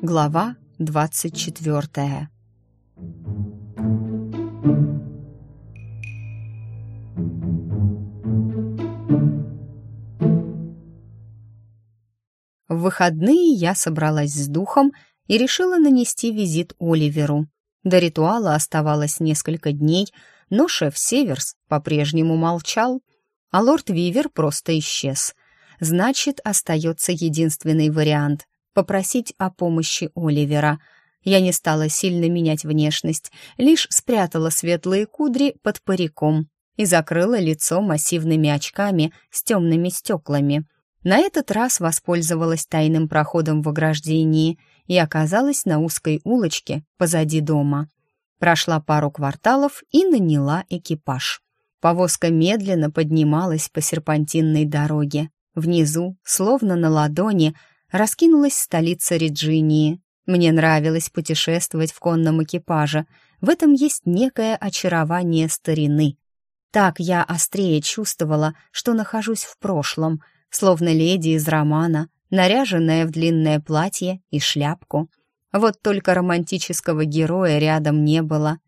Глава двадцать четвертая В выходные я собралась с духом и решила нанести визит Оливеру. До ритуала оставалось несколько дней, но шеф Северс по-прежнему молчал, а лорд Вивер просто исчез. Значит, остается единственный вариант — попросить о помощи Оливера. Я не стала сильно менять внешность, лишь спрятала светлые кудри под париком и закрыла лицо массивными очками с темными стеклами — на этот раз воспользовалась тайным проходом в ограждении и оказалась на узкой улочке позади дома. Прошла пару кварталов и наняла экипаж. Повозка медленно поднималась по серпантинной дороге. Внизу, словно на ладони, раскинулась столица Реджинии. Мне нравилось путешествовать в конном экипаже. В этом есть некое очарование старины. Так я острее чувствовала, что нахожусь в прошлом — словно леди из романа, наряженная в длинное платье и шляпку. Вот только романтического героя рядом не было.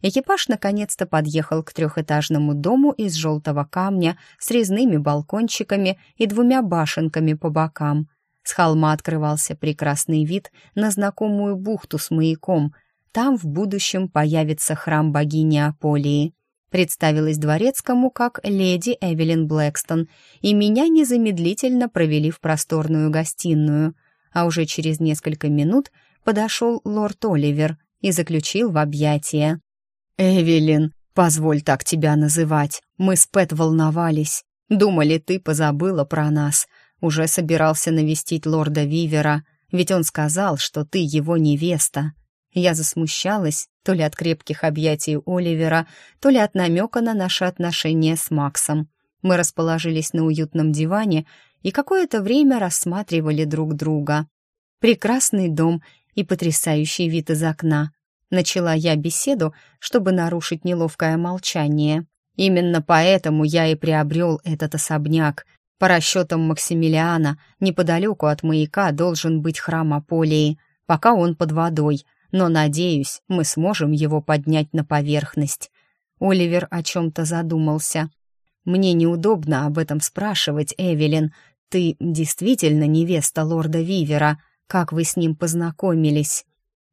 Экипаж наконец-то подъехал к трехэтажному дому из желтого камня с резными балкончиками и двумя башенками по бокам. С холма открывался прекрасный вид на знакомую бухту с маяком. Там в будущем появится храм богини Аполии. Представилась дворецкому как леди Эвелин Блэкстон, и меня незамедлительно провели в просторную гостиную, а уже через несколько минут подошел лорд Оливер и заключил в объятия. «Эвелин, позволь так тебя называть, мы с Пэт волновались. Думали, ты позабыла про нас. Уже собирался навестить лорда Вивера, ведь он сказал, что ты его невеста. Я засмущалась то ли от крепких объятий Оливера, то ли от намека на наши отношения с Максом. Мы расположились на уютном диване и какое-то время рассматривали друг друга. Прекрасный дом и потрясающий вид из окна. Начала я беседу, чтобы нарушить неловкое молчание. Именно поэтому я и приобрел этот особняк. По расчетам Максимилиана, неподалеку от маяка должен быть храм Аполии, пока он под водой — но, надеюсь, мы сможем его поднять на поверхность». Оливер о чем-то задумался. «Мне неудобно об этом спрашивать, Эвелин. Ты действительно невеста лорда Вивера? Как вы с ним познакомились?»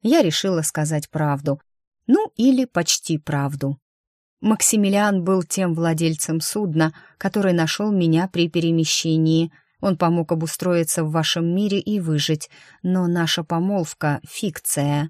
Я решила сказать правду. Ну, или почти правду. Максимилиан был тем владельцем судна, который нашел меня при перемещении. Он помог обустроиться в вашем мире и выжить, но наша помолвка — фикция.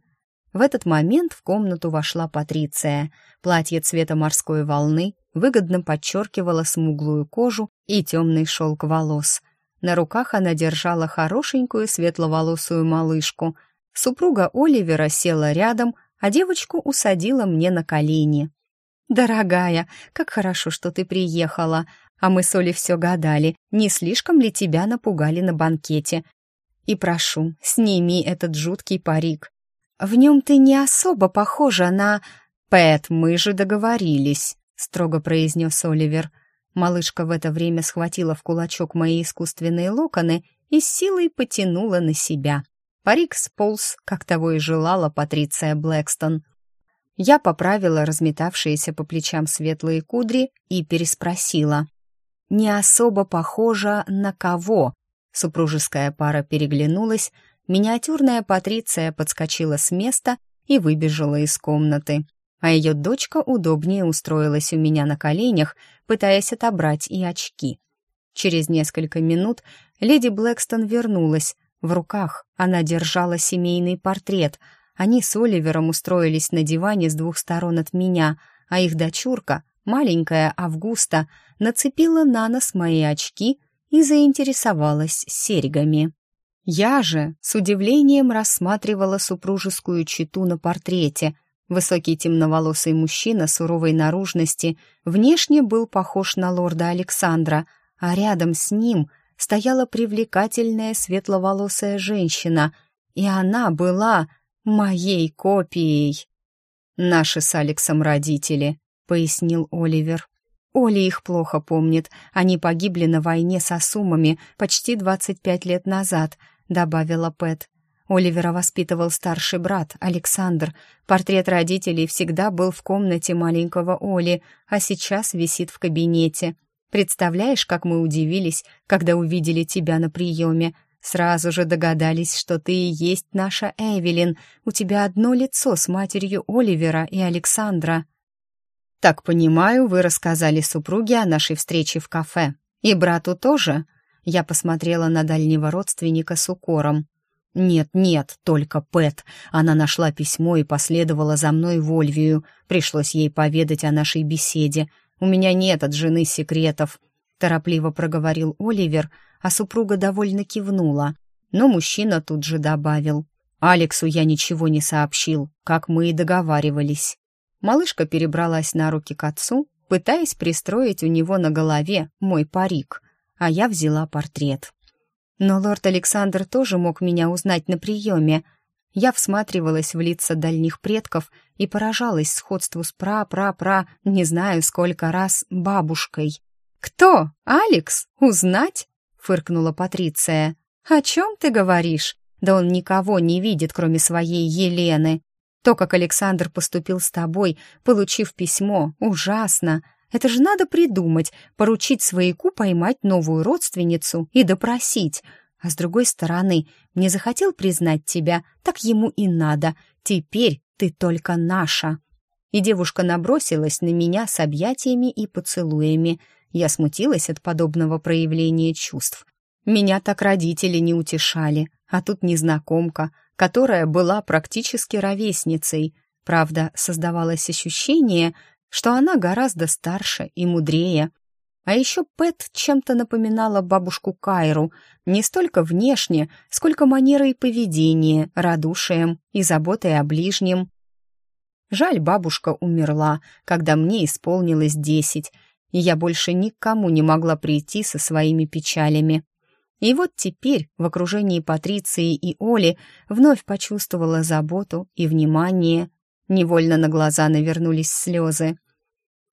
В этот момент в комнату вошла Патриция. Платье цвета морской волны выгодно подчеркивало смуглую кожу и темный шелк волос. На руках она держала хорошенькую светловолосую малышку. Супруга Оливера села рядом, а девочку усадила мне на колени. «Дорогая, как хорошо, что ты приехала. А мы с Олей все гадали, не слишком ли тебя напугали на банкете. И прошу, сними этот жуткий парик. В нем ты не особо похожа на... Пэт, мы же договорились, строго произнес Оливер. Малышка в это время схватила в кулачок мои искусственные локоны и силой потянула на себя. Парик сполз, как того и желала Патриция Блэкстон. Я поправила разметавшиеся по плечам светлые кудри и переспросила. «Не особо похожа на кого?» Супружеская пара переглянулась, миниатюрная Патриция подскочила с места и выбежала из комнаты, а ее дочка удобнее устроилась у меня на коленях, пытаясь отобрать и очки. Через несколько минут леди Блэкстон вернулась. В руках она держала семейный портрет. Они с Оливером устроились на диване с двух сторон от меня, а их дочурка, маленькая Августа, нацепила на нос мои очки и заинтересовалась серьгами. Я же с удивлением рассматривала супружескую читу на портрете. Высокий темноволосый мужчина суровой наружности внешне был похож на лорда Александра, а рядом с ним стояла привлекательная светловолосая женщина, и она была моей копией. «Наши с Алексом родители», — пояснил Оливер. Оля их плохо помнит. Они погибли на войне со Сумами почти 25 лет назад», — добавила Пэт. Оливера воспитывал старший брат, Александр. Портрет родителей всегда был в комнате маленького Оли, а сейчас висит в кабинете. Представляешь, как мы удивились, когда увидели тебя на приеме. Сразу же догадались, что ты и есть наша Эвелин. У тебя одно лицо с матерью Оливера и Александра. Так понимаю, вы рассказали супруге о нашей встрече в кафе. И брату тоже? Я посмотрела на дальнего родственника с укором. «Нет, нет, только Пэт. Она нашла письмо и последовала за мной в Ольвию. Пришлось ей поведать о нашей беседе. У меня нет от жены секретов», — торопливо проговорил Оливер, а супруга довольно кивнула. Но мужчина тут же добавил. «Алексу я ничего не сообщил, как мы и договаривались». Малышка перебралась на руки к отцу, пытаясь пристроить у него на голове мой парик, а я взяла портрет. Но лорд Александр тоже мог меня узнать на приеме. Я всматривалась в лица дальних предков и поражалась сходству с пра-пра-пра, не знаю сколько раз, бабушкой. «Кто? Алекс? Узнать?» — фыркнула Патриция. «О чем ты говоришь? Да он никого не видит, кроме своей Елены. То, как Александр поступил с тобой, получив письмо, ужасно. Это же надо придумать, поручить свояку поймать новую родственницу и допросить. А с другой стороны, не захотел признать тебя, так ему и надо. Теперь ты только наша. И девушка набросилась на меня с объятиями и поцелуями. Я смутилась от подобного проявления чувств. Меня так родители не утешали, а тут незнакомка, которая была практически ровесницей. Правда, создавалось ощущение, что она гораздо старше и мудрее. А еще Пэт чем-то напоминала бабушку Кайру, не столько внешне, сколько манерой поведения, радушием и заботой о ближнем. Жаль, бабушка умерла, когда мне исполнилось десять, и я больше никому не могла прийти со своими печалями. И вот теперь, в окружении Патриции и Оли, вновь почувствовала заботу и внимание. Невольно на глаза навернулись слезы.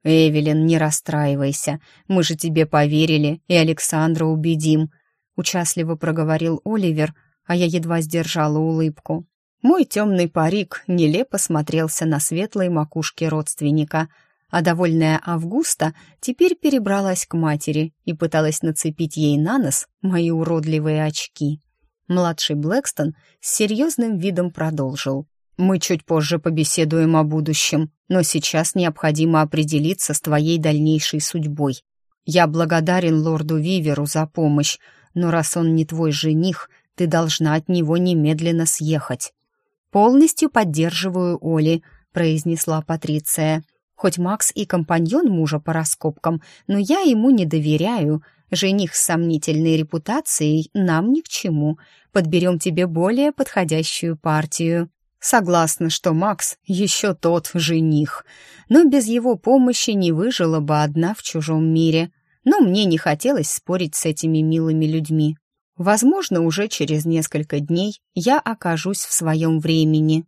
«Эвелин, не расстраивайся, мы же тебе поверили и Александра убедим», — участливо проговорил Оливер, а я едва сдержала улыбку. Мой темный парик нелепо смотрелся на светлой макушке родственника, а довольная Августа теперь перебралась к матери и пыталась нацепить ей на нос мои уродливые очки. Младший Блэкстон с серьезным видом продолжил. Мы чуть позже побеседуем о будущем, но сейчас необходимо определиться с твоей дальнейшей судьбой. Я благодарен лорду Виверу за помощь, но раз он не твой жених, ты должна от него немедленно съехать. Полностью поддерживаю Оли, произнесла Патриция. Хоть Макс и компаньон мужа по раскопкам, но я ему не доверяю. Жених с сомнительной репутацией нам ни к чему. Подберем тебе более подходящую партию. Согласна, что Макс еще тот жених, но без его помощи не выжила бы одна в чужом мире. Но мне не хотелось спорить с этими милыми людьми. Возможно, уже через несколько дней я окажусь в своем времени.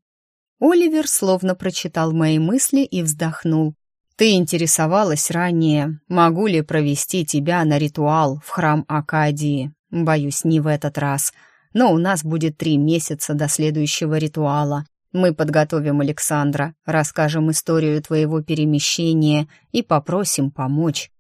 Оливер словно прочитал мои мысли и вздохнул. «Ты интересовалась ранее, могу ли провести тебя на ритуал в храм Акадии? Боюсь, не в этот раз но у нас будет три месяца до следующего ритуала. Мы подготовим Александра, расскажем историю твоего перемещения и попросим помочь».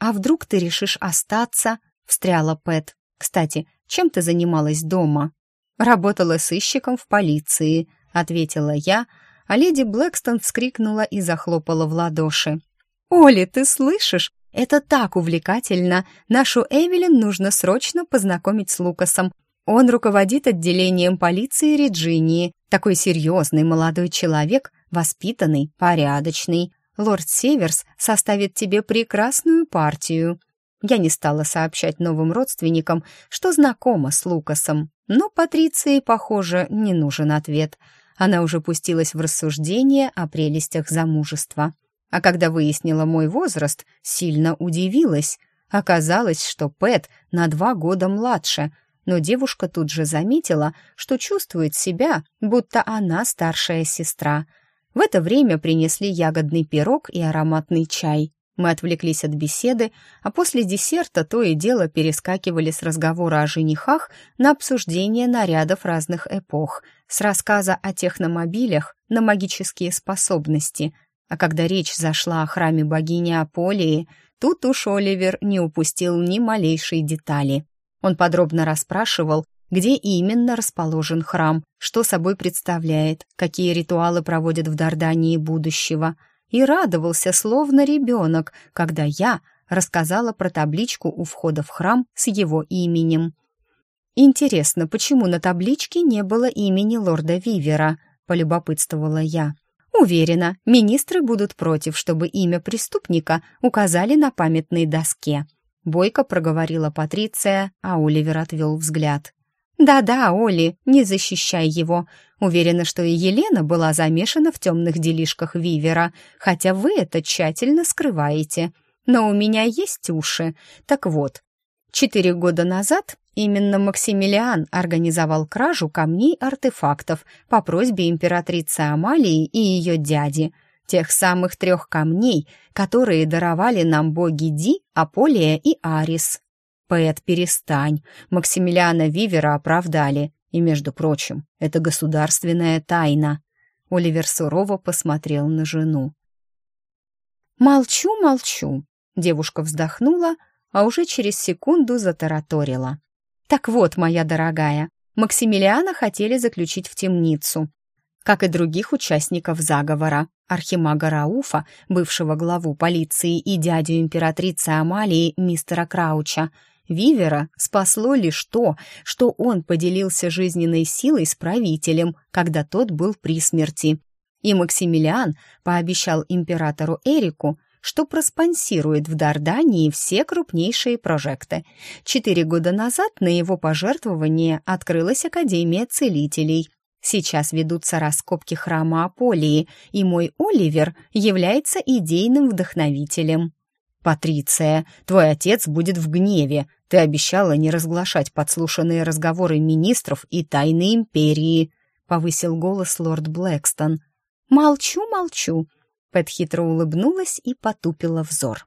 «А вдруг ты решишь остаться?» — встряла Пэт. «Кстати, чем ты занималась дома?» «Работала сыщиком в полиции», — ответила я, а леди Блэкстон вскрикнула и захлопала в ладоши. «Оли, ты слышишь? Это так увлекательно! Нашу Эвелин нужно срочно познакомить с Лукасом. Он руководит отделением полиции Реджинии. Такой серьезный молодой человек, воспитанный, порядочный. Лорд Северс составит тебе прекрасную партию. Я не стала сообщать новым родственникам, что знакома с Лукасом, но Патриции, похоже, не нужен ответ. Она уже пустилась в рассуждение о прелестях замужества. А когда выяснила мой возраст, сильно удивилась. Оказалось, что Пэт на два года младше — но девушка тут же заметила, что чувствует себя, будто она старшая сестра. В это время принесли ягодный пирог и ароматный чай. Мы отвлеклись от беседы, а после десерта то и дело перескакивали с разговора о женихах на обсуждение нарядов разных эпох, с рассказа о техномобилях на магические способности. А когда речь зашла о храме богини Аполии, тут уж Оливер не упустил ни малейшей детали. Он подробно расспрашивал, где именно расположен храм, что собой представляет, какие ритуалы проводят в Дардании будущего — и радовался, словно ребенок, когда я рассказала про табличку у входа в храм с его именем. «Интересно, почему на табличке не было имени лорда Вивера?» — полюбопытствовала я. «Уверена, министры будут против, чтобы имя преступника указали на памятной доске». Бойко проговорила Патриция, а Оливер отвел взгляд. «Да-да, Оли, не защищай его. Уверена, что и Елена была замешана в темных делишках Вивера, хотя вы это тщательно скрываете. Но у меня есть уши. Так вот, четыре года назад именно Максимилиан организовал кражу камней-артефактов по просьбе императрицы Амалии и ее дяди, тех самых трех камней, которые даровали нам боги Ди, Аполия и Арис. «Пэт, перестань. Максимилиана Вивера оправдали. И, между прочим, это государственная тайна». Оливер сурово посмотрел на жену. «Молчу, молчу», — девушка вздохнула, а уже через секунду затараторила. «Так вот, моя дорогая, Максимилиана хотели заключить в темницу, как и других участников заговора. Архимага Рауфа, бывшего главу полиции и дядю императрицы Амалии мистера Крауча — Вивера спасло лишь то, что он поделился жизненной силой с правителем, когда тот был при смерти. И Максимилиан пообещал императору Эрику, что проспонсирует в Дардании все крупнейшие прожекты. Четыре года назад на его пожертвование открылась Академия целителей. Сейчас ведутся раскопки храма Аполии, и мой Оливер является идейным вдохновителем. «Патриция, твой отец будет в гневе. Ты обещала не разглашать подслушанные разговоры министров и тайны империи», — повысил голос лорд Блэкстон. «Молчу, молчу», — Пэт хитро улыбнулась и потупила взор.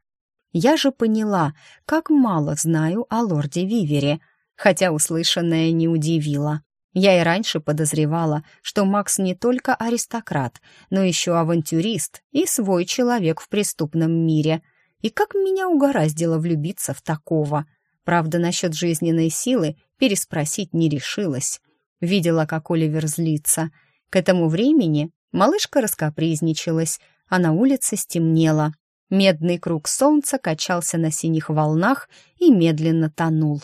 «Я же поняла, как мало знаю о лорде Вивере, хотя услышанное не удивило. Я и раньше подозревала, что Макс не только аристократ, но еще авантюрист и свой человек в преступном мире — и как меня угораздило влюбиться в такого. Правда, насчет жизненной силы переспросить не решилась. Видела, как Оливер злится. К этому времени малышка раскопризничалась, а на улице стемнело. Медный круг солнца качался на синих волнах и медленно тонул.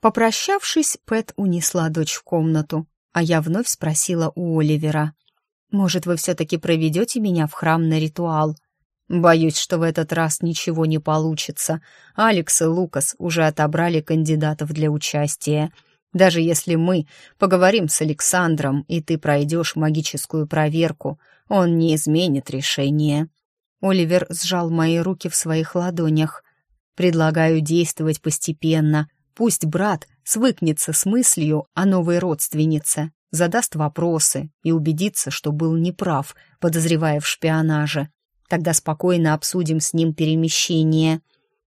Попрощавшись, Пэт унесла дочь в комнату, а я вновь спросила у Оливера. «Может, вы все-таки проведете меня в храм на ритуал?» Боюсь, что в этот раз ничего не получится. Алекс и Лукас уже отобрали кандидатов для участия. Даже если мы поговорим с Александром, и ты пройдешь магическую проверку, он не изменит решение. Оливер сжал мои руки в своих ладонях. Предлагаю действовать постепенно. Пусть брат свыкнется с мыслью о новой родственнице, задаст вопросы и убедится, что был неправ, подозревая в шпионаже. Тогда спокойно обсудим с ним перемещение.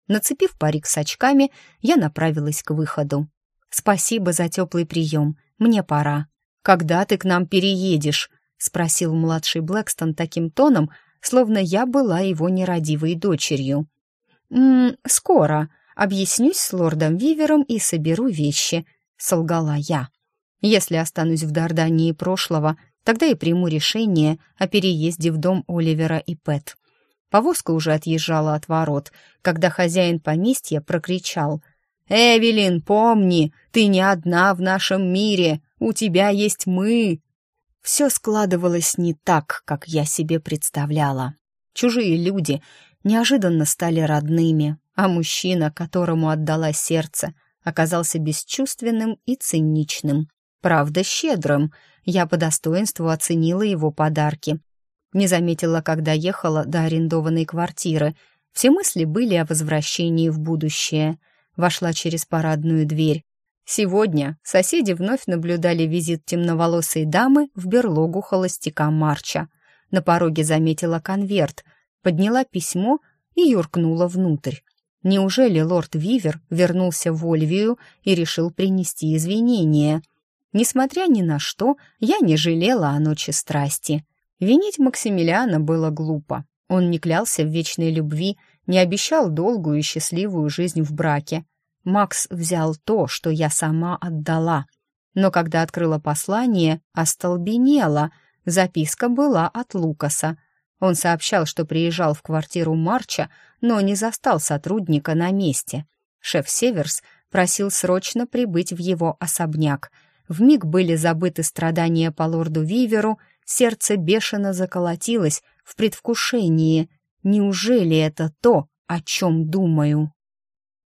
Нацепив парик с очками, я направилась к выходу. «Спасибо за теплый прием. Мне пора». «Когда ты к нам переедешь?» — спросил младший Блэкстон таким тоном, словно я была его нерадивой дочерью. «М -м, «Скоро. Объяснюсь с лордом Вивером и соберу вещи», — солгала я. «Если останусь в Дардании прошлого, Тогда и приму решение о переезде в дом Оливера и Пэт. Повозка уже отъезжала от ворот, когда хозяин поместья прокричал «Эвелин, помни, ты не одна в нашем мире, у тебя есть мы!» Все складывалось не так, как я себе представляла. Чужие люди неожиданно стали родными, а мужчина, которому отдала сердце, оказался бесчувственным и циничным. Правда, щедрым — я по достоинству оценила его подарки. Не заметила, когда ехала до арендованной квартиры. Все мысли были о возвращении в будущее. Вошла через парадную дверь. Сегодня соседи вновь наблюдали визит темноволосой дамы в берлогу холостяка Марча. На пороге заметила конверт, подняла письмо и юркнула внутрь. Неужели лорд Вивер вернулся в Ольвию и решил принести извинения? Несмотря ни на что, я не жалела о ночи страсти. Винить Максимилиана было глупо. Он не клялся в вечной любви, не обещал долгую и счастливую жизнь в браке. Макс взял то, что я сама отдала. Но когда открыла послание, остолбенела. Записка была от Лукаса. Он сообщал, что приезжал в квартиру Марча, но не застал сотрудника на месте. Шеф Северс просил срочно прибыть в его особняк. В миг были забыты страдания по лорду Виверу, сердце бешено заколотилось в предвкушении. Неужели это то, о чем думаю?